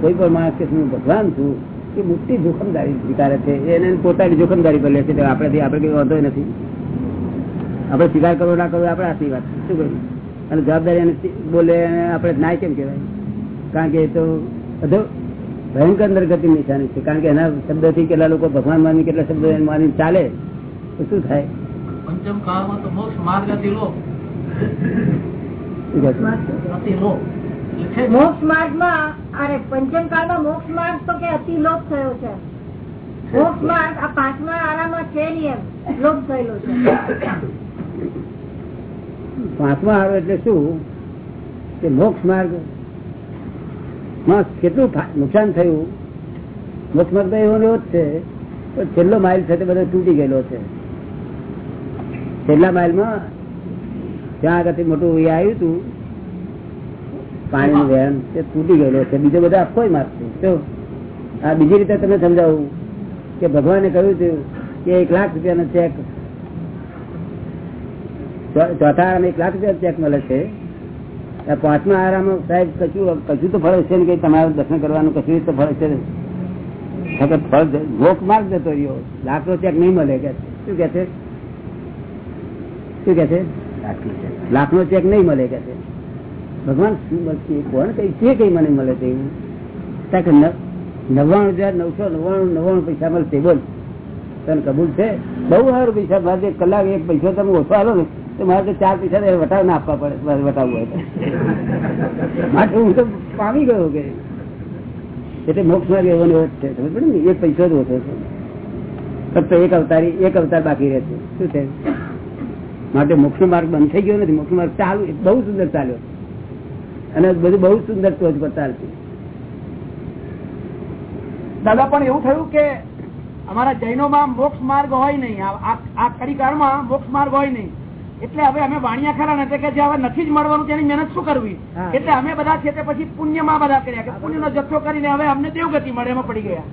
કોઈ પણ માણસ કે હું ભગવાન છું, એ મોટી જોખમદારી સ્વીકારે છે. એને પોતાની જોખમદારી પર લે છે. આપણેથી આપણે કઈ વાંધો નથી. આપણે સ્વીકાર કરવો ના કરવો આપણે આટલી વાત શું કહ્યું? અને જવાબદારી એને બોલે આપણે નાય કેમ કહેવાય? કારણ કે એ તો બધો ભયંકર નરગતિ નિશાની છે. કારણ કે એના શબ્દથી કેટલા લોકો ભગવાન માની કેટલા શબ્દ માની ચાલે. તો શું થાય? પંચમ કાળમાં તો મોક્ષ માર્ગ અતિ લોક શું કહે છે? અતિ લોક એટલે છે જ. મોક્ષ માર્ગમાં અરે પંચમ કાળમાં મોક્ષ માર્ગ તો કે અતિ લોપ થયો છે. મોક્ષ માર્ગ આ પાંચમા આરામાં છે નહીં એમ. લોપ થયેલો છે. પાંચમા આવે એટલે શું? કે મોક્ષ માર્ગ કેટલું નુકસાન થયું? મોક્ષ માર્ગ તો એવો એવો જ છે. પણ છેલ્લો માઇલ છે તે બધો તૂટી ગયેલો છે. છેલ્લા માઇલમાં ત્યાં આગળથી મોટું એ આવ્યું હતું, પાણીનું વહેણ તે તૂટી ગયેલો છે. બીજો બધા આખો માર્ગ છે. આ બીજી રીતે તમને સમજાવું કે ભગવાને કહ્યું હતું કે એક લાખ રૂપિયાનો ચેક ચો- ચોથા એક લાખ રૂપિયા ચેક મળે છે. પાંચમા આરામ સાહેબ કશું કશું તો ફળ છે ને કે તમારે દર્શન કરવાનું, કશું તો ફળ છે? ફક્ત ફળ જ- માર્ગ જતો રહ્યો. લાકડો ચેક નહીં મળે. કે શું કે છે? શું કે છે? લાકડો ચેક નહીં મળે કે ભગવાન, શું મળશે કોણ કઈ છે કઈ મને મળે તે નવ્વાણું હજાર નવસો નવ્વાણું નવ્વાણું પૈસા મળશે. બોલ. તને કબૂલ છે? બહુ સારું પૈસા. એક કલાક એક પૈસો તમે ઓછો આવો ને. તો મારે તો ચાર પૈસા વટાવ ના આપવા પડે વટાવવું હોય માટે હું તો પામી ગયો કે એટલે મોક્ષમાં એવો ને છે, ખબર પડે ને? એક પૈસો જ હોતો છે. ફક્ત એક અવતારી, એક અવતાર બાકી રહે છે. શું છે? માટે મોક્ષ માર્ગ બંધ થઈ ગયો નથી મોક્ષ માર્ગ ચાલુ બહુ સુંદર ચાલ્યો અને બધું બહુ સુંદર ટોચ પર ચાલતું દાદા, પણ એવું થયું કે અમારા જૈનોમાં મોક્ષ માર્ગ હોય નહીં. આ- આ કાળમાં મોક્ષ માર્ગ હોય નહીં. એટલે હવે અમે વાણિયા ખરા ને એટલે કે જે હવે નથી જ મળવાનું તેની મહેનત શું કરવી? એટલે અમે બધા છે તે પછી પુણ્યમાં બધા કર્યા કે પુણ્યનો જથ્થો કરીને હવે અમને દેવગતિ મળે એમાં પડી ગયા.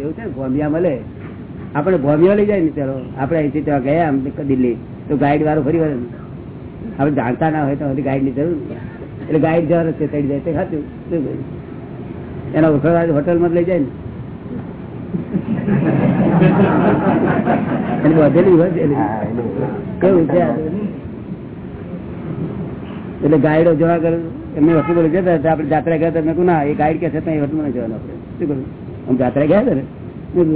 એવું છે ગોમિયા મળે. આપણે ભોમિયા લઈ જાય ને ચાલો. આપણે અહીંથી ત્યાં ગયા દિલ્હી. તો ગાઈડ વાળો ફરી વાર આપણે જાણતા ના હોય તો ગાઈડની જરૂર એટલે ગાઈડ જવા રસ્તે ચડી જાય. તે ખાતું? એના ઓળખવા હોટલમાં જ લઈ જાય ને. બધેલી હોય છે એટલે ગાઈડો જોવા કરું? એમને વસ્તુ બોલું હતા આપણે જાત્રા ગયા હતા. ના એ ગાઈડ કે છે ત્યાં વસ્તુ મને જવાનું આપણે શું કરું આમ જાત્રા ગયા હતા ને?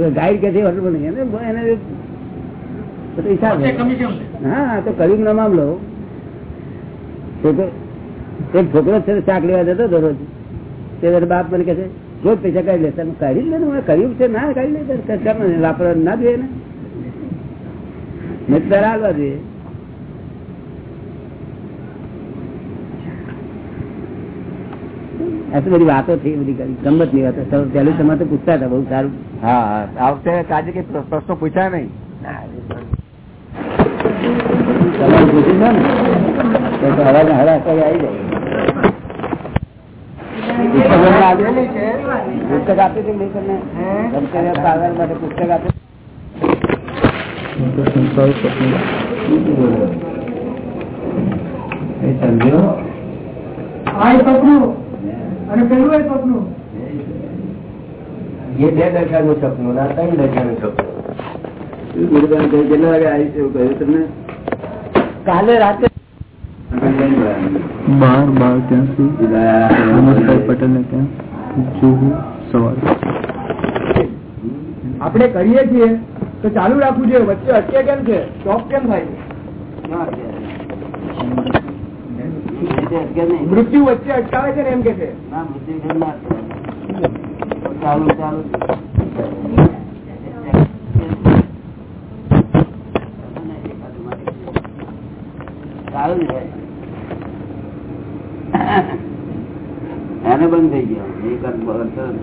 ગાઈડ કે છે વસ્તુ માં એને હા તો કયુગ નો મામલો એક છોકરો છે શાક લેવા જતો દરરોજ તે બાપ મને કે છે રોજ પૈસા કાઢી લેતા. કાઢી જ લે મને કર્યું છે ના કાઢી લેતા. વાપરવા ના જોઈએ ને મેં તો તારે હાલવા જોઈએ આ તો બધી વાતો થઈ બધી કરી ગમતની વાતો તો પહેલું તમારે તો પૂછતા હતા બહુ સારું હા હા આ વખતે આજે કઈ પ્ર- પ્રશ્નો પૂછ્યા નહીં તમારે પૂછ્યું છે ને તો હવા ને હવા અત્યારે આવી જાય પુસ્તક એમને આપેલી છે? પુસ્તક આપી હતી મેં તમને ધમકાવ્યા પાડવા માટે પુસ્તક આપી એવું કહ્યું તમને કાલે રાતે બાર બાર ત્યાં સુધી પટેલ ને ત્યાં સવાર આપણે કરીએ છીએ તો ચાલુ રાખવું જોઈએ. વચ્ચે અટકે કેમ છે? સ્ટોપ કેમ થાય? મૃત્યુ વચ્ચે અટકાવે છે ને એમ કે છે? છે. ચાલુ ચાલુ. ચાલુ એને બંધ થઈ ગયો. એ કર નથી.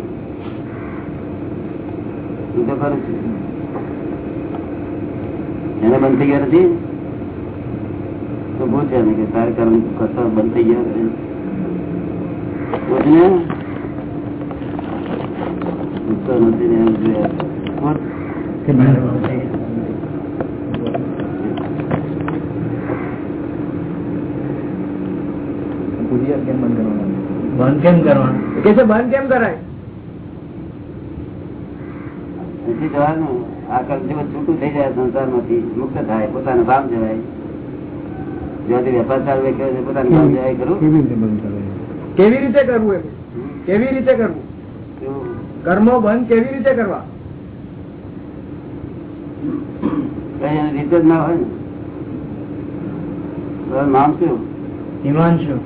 હું તો કરું છું. એને બંધ થઈ ગયો નથી તો પૂછે ને કે તારે કર્મ કરતો બંધ થઈ ગયો નથી? પૂછને? પૂછતો નથી ને એમ જોયા. પૂછ. બંધ કેમ કરવાનું? કે છે બંધ કેમ કરાય? નથી જવાનું. આ કર્મ છૂટું થઈ જાય સંસારમાંથી મુક્ત થાય પોતાનું કામ જવાય. જ્યાંથી વેપાર ચાલુ છે પોતાનું કામ જવાય ખરું કેવી રીતે કરવું એમ કેવી રીતે કરવું? કર્મો બંધ કેવી રીતે કરવા? કઈ રીતે જ ના હોય ને. નામ શું? હિમાંશુ.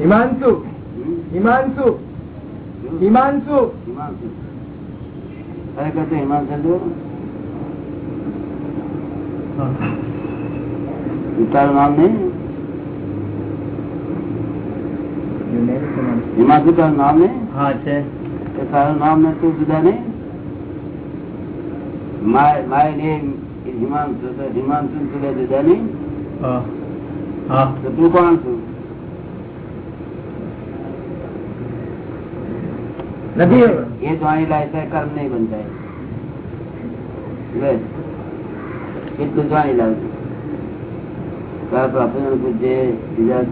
હિમાંશુ. હમ? હિમાંશુ? હિમાંશુ. હિમાંશુ. ખરેખર તો હેમાંગ ચંદુ તારું નામ નહીં? હિમાંશુ તારું નામ નહીં? હા છે. તારું નામ ને તું જુદા નહીં? My my name Himanshu Himanshu જુદા જુદા નહીં? હા. તો તું કોણ છું? નથી. એ જાણી લાય તો કર્મ નહીં બંધાય. લાવજો બીજા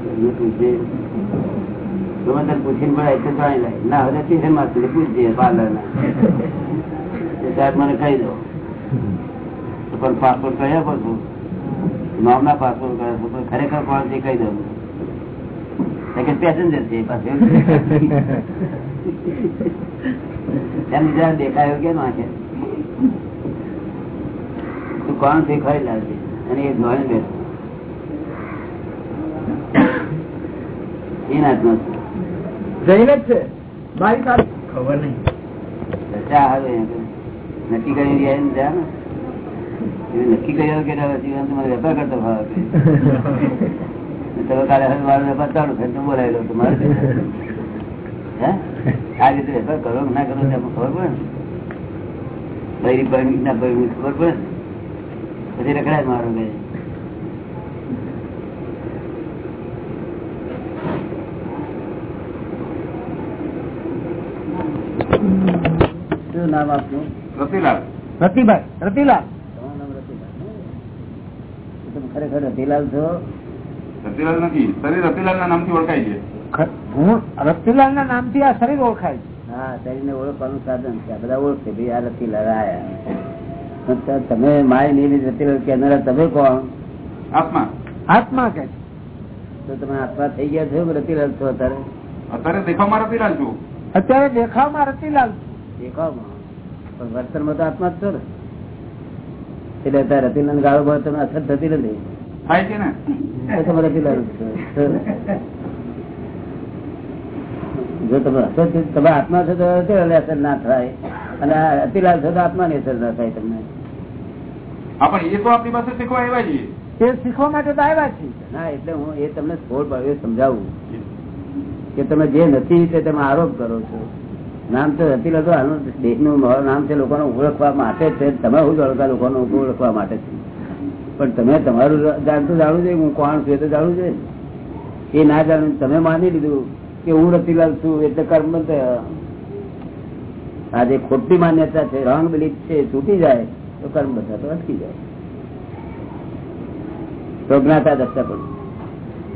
ને પૂછીને પડે એટલું જાણી લાય. ના હવે તીસે માથે પૂછજે પાર્લર ના સાહેબ મને કહી દો. પણ પાસપોર્ટ નામના છો પણ ખરેખર કોણ છે એ કહી દઉં કે પેસેન્જર છે એ પાસે. એમ જરા દેખાયો કે નાખે તું કોણ દેખાય લાવજે અને એ જોઈને બેસ. એ નાચનો જઈને જ છે. મારી સાથે. ખબર નહીં. ચા આવે નક્કી કરી રહ્યા ને જા ને. નક્કી કર્યા કે જીવન તમારે વેપાર કરતો ભાવ તમે કાલે હવે મારો વેપાર ચાલુ થાય તો બોલાવી લો તમારે હે? આ રીતે વેપાર કરો ના કરો તેમાં ખબર પડે ને? બૈરી બૈરી ના બૈરી ખબર પડે ને? પછી રખડાય મારો કે શું નામ આપનું? રતિલાલ. રતિભાઈ. રતિલાલ? તમારું નામ રતિલાલ તમે ખરેખર રતિલાલ છો? રતિલાલ નથી. શરીર રતિલાલ ના નામથી ઓળખાય છે. હું રતિલાલ ના નામથી આ શરીર ઓળખાય છે. હા શરીરને ઓળખવાનું સાધન છે. આ બધા ઓળખે ભાઈ આ રતિલાલ આયા. તમે માય નિયમિત રતિલાલ કહેનારા તમે કોણ આત્મા. આત્મા કે તો તમે આત્મા થઈ ગયા છો કે રતિલાલ છો અત્યારે? અત્યારે દેખાવમાં રતિલાલ છું અત્યારે દેખાવમાં રતિલાલ દેખાવમાં? પણ વર્તનમાં તો આત્મા જ છો ને. એટલે અત્યારે રતિલાલ ગાળો ભાવ તમે અસર થતી નથી. થાય છે ને? તમે રતિલાલ જ છો. જો તમે અસર તમે આત્મા છો તો અસર ના થાય. અને અતિલાલ રતિલાલ છો તો આત્માની અસર ના થાય તમને. પણ તમે જે નથી તે તમે આરોપ કરો છો. નામ તો નથી લખો, આનું દેશનું નામ છે લોકોને ઓળખવા માટે છે. તમે હું ઓળખા લોકોને ઓળખવા માટે છે. પણ તમે તમારું જાણતું જાણવું જોઈએ હું કોણ છું એ તો જાણવું જોઈએ એ ના જાણવું તમે માની લીધું કે હું રતિલાલ છું, એટલે કર્મ આ જે ખોટી માન્યતા છે રોંગ બિલીફ છે, તૂટી જાય. તો કર્મ બધા તો અટકી જાય. પ્રજ્ઞાતા દત્તા દસતા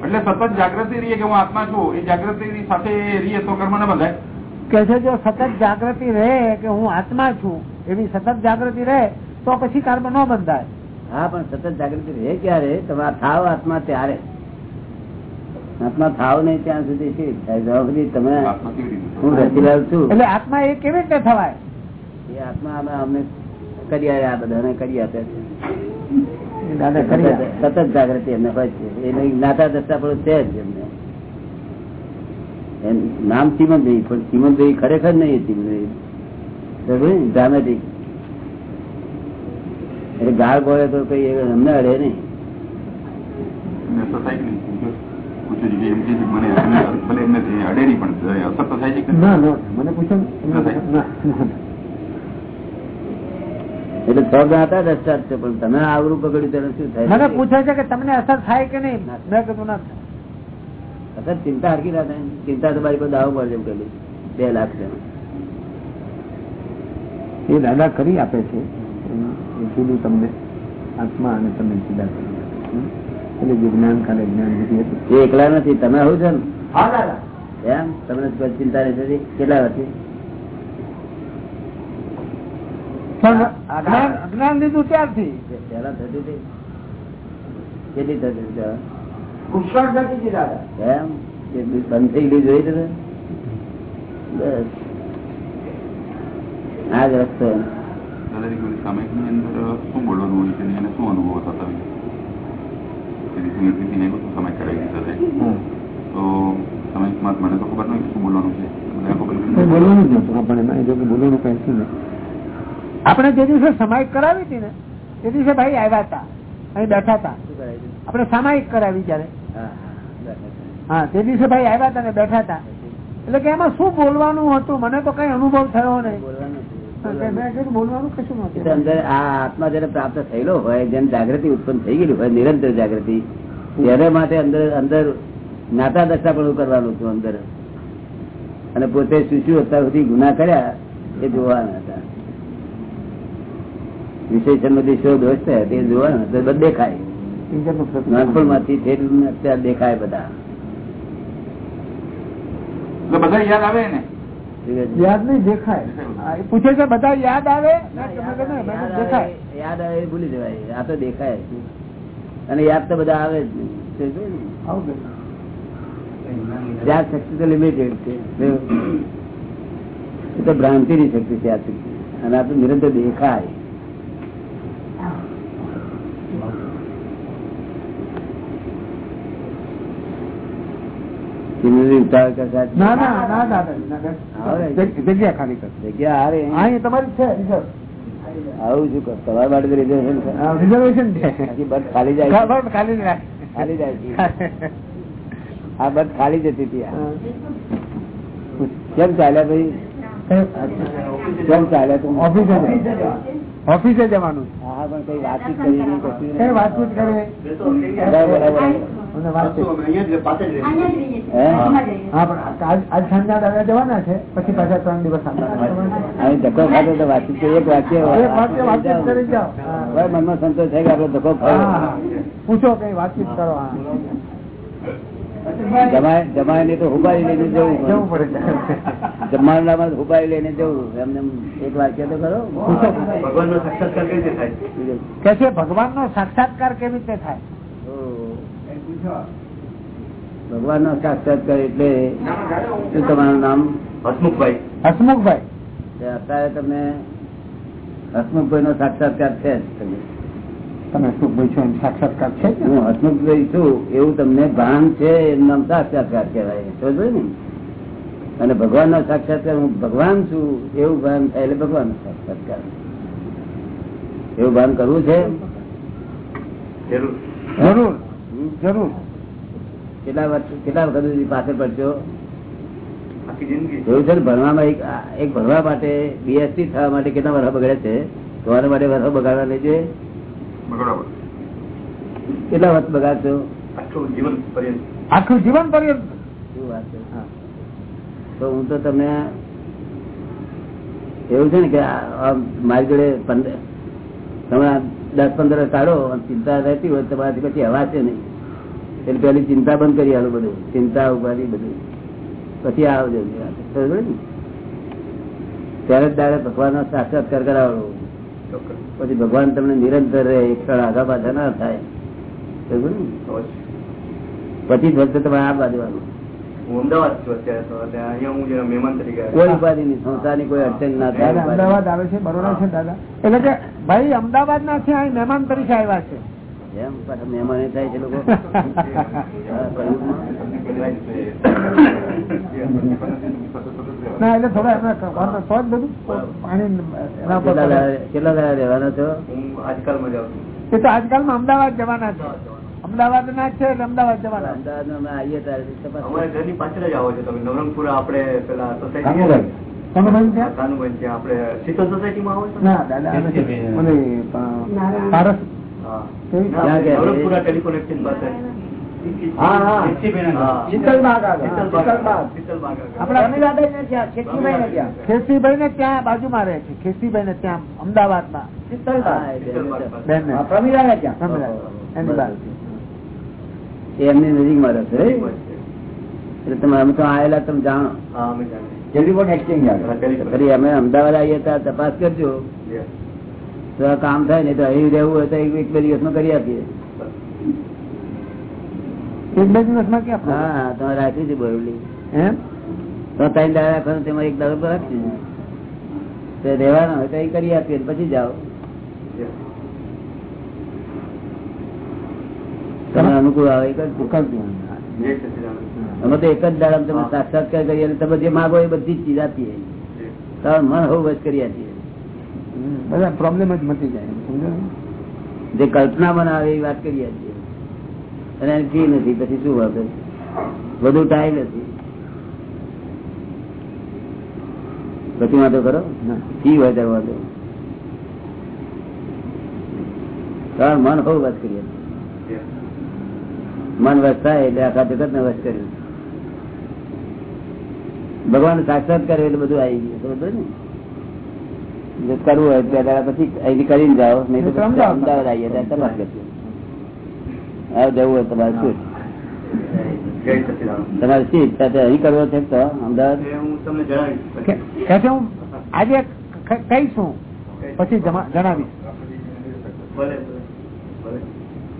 એટલે સતત જાગૃતિ રહીએ કે હું આત્મા છું એ જાગૃતિ સાથે રહીએ તો કર્મ ન બંધાય કે છે જો સતત જાગૃતિ રહે કે હું આત્મા છું એવી સતત જાગૃતિ રહે તો પછી કર્મ ન બંધાય. હા પણ સતત જાગૃતિ રહે ક્યારે? તમારા થાવ આત્મા ત્યારે. આત્મા થાવ નહીં ત્યાં સુધી છે જ્યાં સુધી તમે હું રતિલાલ છું. એટલે આત્મા એ કેવી રીતે થવાય? એ આત્મા અમે અમને કરી આવ્યા આ બધાને કરી આપે છે. સતત જાગૃતિ એમને હોય છે. એને જ્ઞાતા દસતા પણ છે જ એમને. એમ નામ ચીમનભાઈ પણ ચીમનભાઈ ખરેખર નહીં ચીમનભાઈ ડ્રામેટિક. એટલે ગાળ બોલે તો કઈ અમને અડે નહીં. મને અડે નહીં પણ અસર તો થાય છે ના ના મને પૂછો. એટલે છ જ્ઞાતા હતા જ છે પણ તમે આવરું પકડ્યું શું થાય? મને પૂછે છે કે તમને અસર થાય કે નહીં? મેં કીધું ના. થાય. અસર ચિંતા હરકી ના થાય. ચિંતા તો મારી પર દાવો પડે એમ પેલી બે લાખ છે. એ દાદા કરી આપે છે. જુદું તમને આત્મા અને તમે જુદા કરી એટલે જે જ્ઞાન કાલે જ્ઞાન એ એકલા નથી. તમે આવું છો ને? એમ? તમને ચિંતા નથી. કેટલા વર્ષથી? પણ અજ્ઞાન લીધું ત્યારથી. પહેલા થતી હતી. કેટલી થતી પુષ્કળ થતી હતી દાદા. એમ? બંધ થઈ ગઈ જોઈ તમે બસ. આ જ રસ્તો. સામાયિકની અંદર શું બોલવાનું હોય છે? અને એને શું અનુભવ થતા હોય કરાવી દીધા તો સામાયિકમાં મને તો ખબર નહીં શું બોલવાનું છે. બોલવાનું જ નતું આપણને એમાં બોલવાનું કઈ નહીં. આપણે જે દિવસે સામાયિક કરાવી હતી ને તે દિવસે ભાઈ આવ્યા હતા અહીં બેઠા હતા? આપણે સામાયિક કરાવી જયારે. હા. તે દિવસે ભાઈ આવ્યા હતા ને બેઠા હતા. એટલે કે એમાં શું બોલવાનું હતું? મને તો કઈ અનુભવ થયો નહીં. બોલવાનું કશું નથી. અંદર આ આત્મા જયારે પ્રાપ્ત થયેલો હોય જેમ જાગૃતિ ઉત્પન્ન થઈ ગયેલી હોય નિરંતર જાગૃતિ ત્યારે માટે અંદર અંદર નાતા દશા પણ કરવાનું હતું અંદર. અને પોતે શું શું અત્યાર સુધી ગુના કર્યા એ જોવાના હતા. વિશેષણ બધી શો દોષ છે તે જોવાના હતા. બધું દેખાય. નાનપણમાંથી અત્યારે દેખાય બધા. બધા યાદ આવે ને? યાદ નહીં દેખાય. પૂછે છે બધા યાદ આવે? મેં કીધું કે નહીં, મેં કીધું યાદ આવે યાદ આવે એ ભૂલી જવાય. આ તો દેખાય અને યાદ તો બધા આવે જ. તે. યાદ શક્તિ તો લિમિટેડ છે. એ તો ભ્રાંતિ ની શક્તિ છે આ શક્તિ. અને આ તો નિરંતર દેખાય કિન્નરી ઉતાવળ કરતા જ ના ના ના દાદા ના, આવે. જગ- જગ્યા ખાલી જગ્યા હારે. તમારી છે આવું શું કર? તમારા માટે રિઝર્વેશન હા, રિઝર્વેશન છે. બસ ખાલી જાય ખાલી જ ખાલી જાય છે. બસ ખાલી જતી હતી કેમ ચાલ્યા ભાઈ? કેમ ચાલ્યા તું? ઓફિસે ઓફિસે જવાનું. હા પણ કઈ વાતચીત કરી. વાતચીત કરે? બરાબર. જવાના છે પછી પાછા ત્રણ દિવસ આવવાના. અહીં ધક્કો ખાધો તો વાતચીત એક વાક્ય મનમાં સંતોષ થાય કે આપણે ધક્કો હા, ખાયો હા. પૂછો કઈ વાતચીત કરો હા. જમાય જમાય તો હુબાઈ લઈને જવું જવું પડે જમવાના હુબાઈ લઈને જવું. એમને એમ એક વાક્ય તો કરો ભગવાન નો સાક્ષાત્કાર કેવી રીતે થાય? કે છે ભગવાન નો સાક્ષાત્કાર કેવી રીતે થાય? ભગવાન નો સાક્ષાત્કાર એટલે શું તમારું નામ? હસમુખભાઈ. હસમુખભાઈ. અત્યારે તમને હસમુખભાઈ નો સાક્ષાત્કાર છે તમે હસમુખભાઈ છો સાક્ષાત્કાર છે ને? હું હસમુખભાઈ છું એવું તમને ભાન છે એનું નામ સાક્ષાત્કાર કહેવાય. સમજો ને? અને ભગવાન નો સાક્ષાત્કાર હું ભગવાન છું એવું ભાન થાય એટલે ભગવાન નો સાક્ષાત્કાર. એવું ભાન કરવું છે? જરૂર. જરૂર. કેટલા વર્ષ કેટલા વખત સુધી પાછળ પડશો? આખી એવું છે ને ભણવામાં એક એક ભણવા માટે બીએસસી થવા માટે કેટલા વર્ષ બગડે છે? તમારા માટે વર્ષો બગાડવા લેજે. બરાબર કેટલા વર્ષ બગાડશો? આખું જીવન પર્યંત. આખું જીવન પર્યંત? શું વાત છે? તો હું તો તમને એવું છે ને કે મારી જોડે પંદર તમે દસ પંદર કાઢો અને ચિંતા રહેતી હોય તમારાથી પછી હવા છે નહીં. એટલે પેલી ચિંતા બંધ કરી આલું બધું. ચિંતા ઉપાડી બધું. પછી આવજો. ત્યારે જ દાડે ભગવાનનો સાક્ષાત્કાર કરાવડો પછી ભગવાન તમને નિરંતર રહે એક ક્ષણ આગા પાછા ના થાય. ને? પછી જ ફક્ત તમારે આ બાજવાનું હું અમદાવાદ અત્યારે તો અને અહીંયા હું જે મહેમાન તરીકે આવ્યો. કોઈ ઉપાધિ કોઈ અડચણ ના થાય. અમદાવાદ આવે છે બરોબર છે દાદા. એટલે કે ભાઈ અમદાવાદ ના છે મહેમાન તરીકે આવ્યા છે. એમ પાછા મહેમાન થાય છે લોકો. ના એટલે થોડા તો બધું. પાણી કેટલા દાડા- રહેવાના છો હું આજકાલમાં જાઉં છું? એ તો આજકાલમાં અમદાવાદ જવાના છે. અમદાવાદ ના છે અમદાવાદ જવાના. અમદાવાદ અમે આવીએ ત્યારે ઘરની પાછળ જ આવો છો તમે. નવરંગપુરા આપડે પેલા સોસાયટી આપડે સીતો સોસાયટી સોસાયટીમાં આવો છો? ના દાદા પારસ ખેસીભાઈ ને ત્યાં બાજુમાં રહે છે. ખેસીભાઈ ને ત્યાં. અમદાવાદમાં એમની નજીકમાં છે એટલે તમે અમે તો આવેલા તમે જાણો. હા અમે જાણીએ. ટેલિફોન એક્સચેન્જ અમે અમદાવાદ આવીએ ત્યાં તપાસ કરજો. તો આ કામ થાય ને તો અહીં રહેવું હોય તો એક બે દિવસમાં કરી આપીએ. એક બે દિવસમાં ક્યાં હા તમે રાખી છે બોરવલી એમ? તો ત્રણ દાડા રાખવાનું તેમાં એક દાડો પર તો રહેવાના હોય તો એ કરી આપીએ પછી જાઓ. Yeah. તમે અનુકૂળ આવે એ કરજો. કરજો. અમે તો એક જ દાડા તમે સાક્ષાત્કાર કરીએ તમે જે માગો એ બધી જ ચીજ આપીએ. તમે મન હોવું બસ કરી આપીએ. બધા પ્રોબ્લેમ જ મટી જાય. સમજો જે કલ્પના બનાવે એ વાત કરીએ છીએ અને એને નથી, પછી શું વાત વધુ ટાઈમ નથી. પછી વાંધો કરો. ફી હોય ત્યારે વાંધો. કારણ મન હોવું વાત કરીએ મન વસ થાય એટલે આખા જગત ને વસ કર્યું. ભગવાન સાક્ષાત કરે એટલે બધું આવી ગયું. સમજો ને? જો કરવું હોય બે દાડા પછી અહીંથી કરીને જાઓ નહીં તો અમદાવાદ. આવીએ ત્યારે તપાસ હા જવું હોય તમારે શું? તમારે શી ઈચ્છા છે? અહીં કરવો છે તો અમદાવાદ? કે- કે છે હું આજે કહીશું પછી જણાવીશ.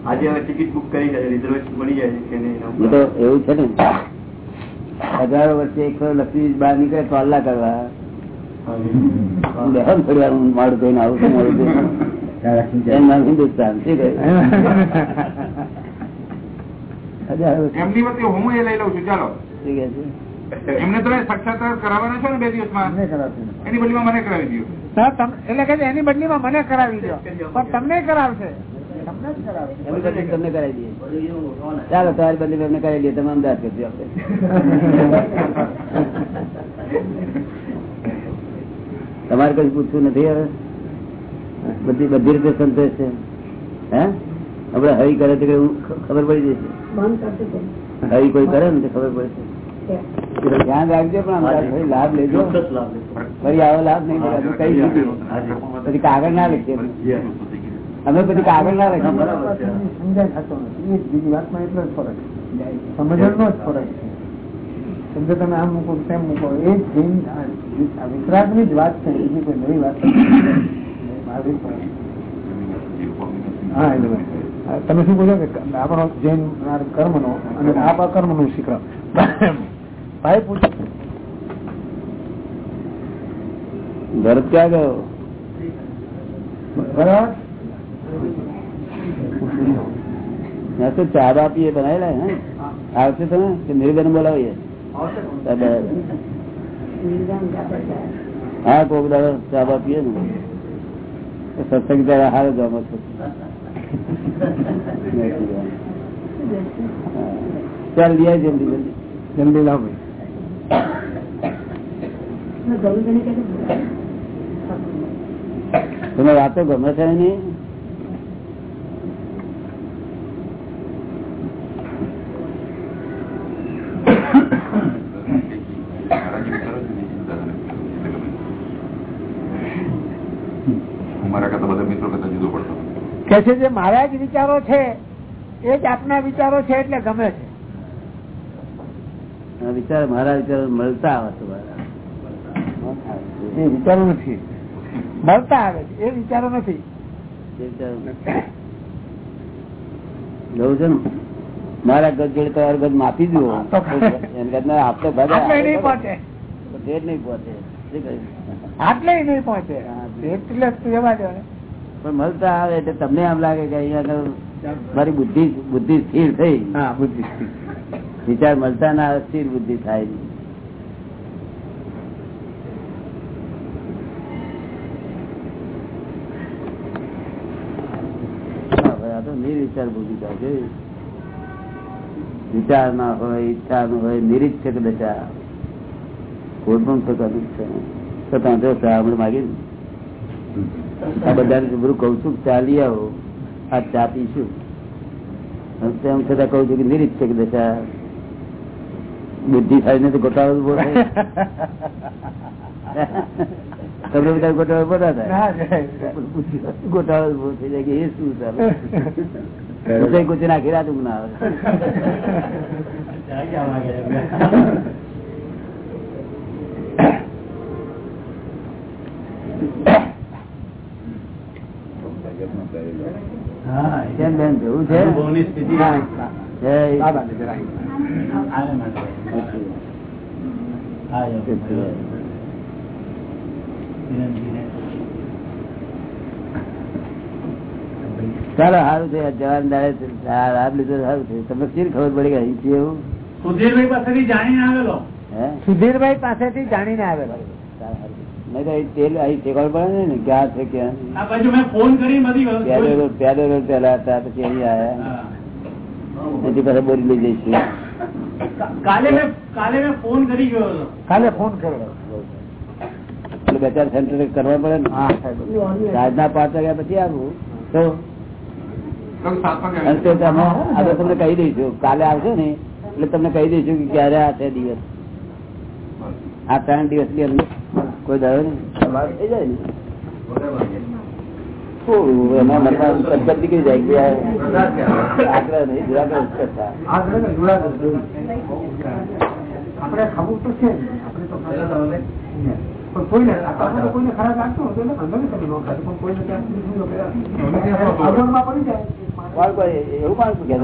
આજે હવે ટિકિટ બુક કરી રિઝર્વેશન મળી જાય છે કે નહીં તો એવું છે ને. હજારો વર્ષે એક લક્ષ્મી બહાર નીકળે ટોલ્લા કરવા. બેહન ફરવાનું મારું થઈને આવું મારું નામ હિન્દુસ્તાન શું કહ્યું હજારો વર્ષ. એમની વચ્ચે હું એ લઈ લઉં છું ચાલો. શું કહે છે? એમને તમે સાક્ષાત્કાર કરાવવાના છો ને બે દિવસમાં? એની બદલીમાં મને કરાવી દો એટલે કે એની બદલીમાં મને કરાવી દો પણ તમને કરાવશે. તમને જ કરાવશે. એમની બદલી તમને કરાવી દઈએ. ચાલો તમારી બદલી અમને કરાવી દઈએ. તમે અમદાવાદ કરજો આપણે. તમારે કઈ પૂછવું નથી હવે? બધી બધી રીતે સંતોષ છે. હે? આપડે હરી કરે તો ખબર પડી જશે. હરી કોઈ કરે ને ખબર પડશે ધ્યાન રાખજો પણ લાભ લેજો. ફરી આવો લાભ નહીં કઈ પછી કાગળ ના લખીએ. અમે પછી કાગળ ના લખીએ. વાતમાં એટલો જ ફરક છે. સમજણનો જ ફરક છે સમજો તમે આમ મૂકો તેમ મૂકો. એ જ જૈન આ વિતરાગની જ વાત છે બીજી કોઈ નવી વાત નથી. મારી પણ. હા એટલે બસ. હા, તમે શું કહો છો કે આપણો જૈન માર્ગ કર્મનો અને આપ અકર્મનું શીખરો. ભાઈ પૂછો. ભરત ક્યાં ગયો? બરાબર. ત્યાં તો ચા બા પીએ બનાવેલા હે આવશે તમે કે નિર્બેન બોલાવીએ? હા કોક દાદા ચા બા પીએ ને. સત્સંગ ત્યારે હારે જમો છો ચાલ લઈ આવી જલ્દી જલ્દી. જલ્દી લાવો તમે વાતો ગમે છે નહીં મારા કરતા બધા મિત્રો કરતા જુદો પડતો કે છે જે મારા જ વિચારો છે એ જ આપના વિચારો છે એટલે ગમે છે. આ વિચાર મારા વિચારો મળતા આવે એ વિચારો નથી. મળતા આવે છે. એ વિચારો નથી. મારા ગજ જોડે તમારું ગજ માપી દો. એમ ગજ આપતો આટલે નહીં પહોંચે. નહીં પહોંચે. આટલે નહીં પહોંચે. એટલે જવા દો ને. પણ મળતા આવે એટલે તમને એમ લાગે કે અહીંયા મારી બુદ્ધિ બુદ્ધિ સ્થિર થઈ. બુદ્ધિ વિચાર મળતા ના સ્થિર બુદ્ધિ થાય. આ તો નિર્વિચાર બુદ્ધિ થાય છે. વિચાર ના હોય ઈચ્છા નું હોય નિરીક્ષક દશા કોઈ પણ પ્રકારનું છે ત્યાં જો આપણે માગી આ બધાને રૂબરૂ કઉ છું કે ચા લઈ આવો. આ ચા પીશું અને તેમ છતાં કઉ છું કે નિરીક્ષક દશા બુદ્ધિ થાય ને તો ગોટાળો ઊભો થાય તમને બધા ગોટાળો ઊભો ના? થાય ના જાય. બુદ્ધિ ગોટાળો ઊભો થઈ જાય કે એ શું ચાલે ગુસાઈ ગુચી નાખી રાત ઊંઘ ના આવે. કેમ બેન જવું છે. ચાલો સારું છે જવાન દાડે લાભ લીધો સારું છે. તમને શી ખબર પડી કે અહીં છીએ એવું? સુધીરભાઈ પાસેથી જાણીને આવેલો. હે? સુધીરભાઈ પાસેથી જાણીને આવેલો. નહીં તો તેલ અહીં ઠેકાણ પડે ને ક્યાં છે ક્યાં નહીં. આ બાજુ મેં ફોન કરી બધી પ્યાદો રોડ પેલા હતા પછી અહીં આવ્યા એથી પાછા બોરી લઈ જઈશું. કાલે મેં કાલે મેં ફોન કરી ગયો કાલે ફોન કર્યો. એટલે બે ચાર સેન્ટર કરવા પડે ને. હા સાહેબ. સાંજના પાંચ વાગ્યા પછી આવું. તો તમને કહી દઈશું. કાલે આવશે ને એટલે તમને કહી દઈશું કે ક્યારે આ છે દિવસ. આ ત્રણ દિવસની અંદર. કોઈ દાડો થઈ જાય ને થોડું એના મનમાં કટકટ નીકળી જાય કે આ આગ્રહ નહીં દુરાગ્રહ કરતા આપણે તો જુનાગઢ જોયું. આપણે ખાવું તો છે જ. તો કોઈને કોઈને ખરાબ લાગતું હોય તો એને વાંધો નહીં તમે ન ખાધું. પણ કોઈને ત્યાં પડી જાય એવું માણસ કે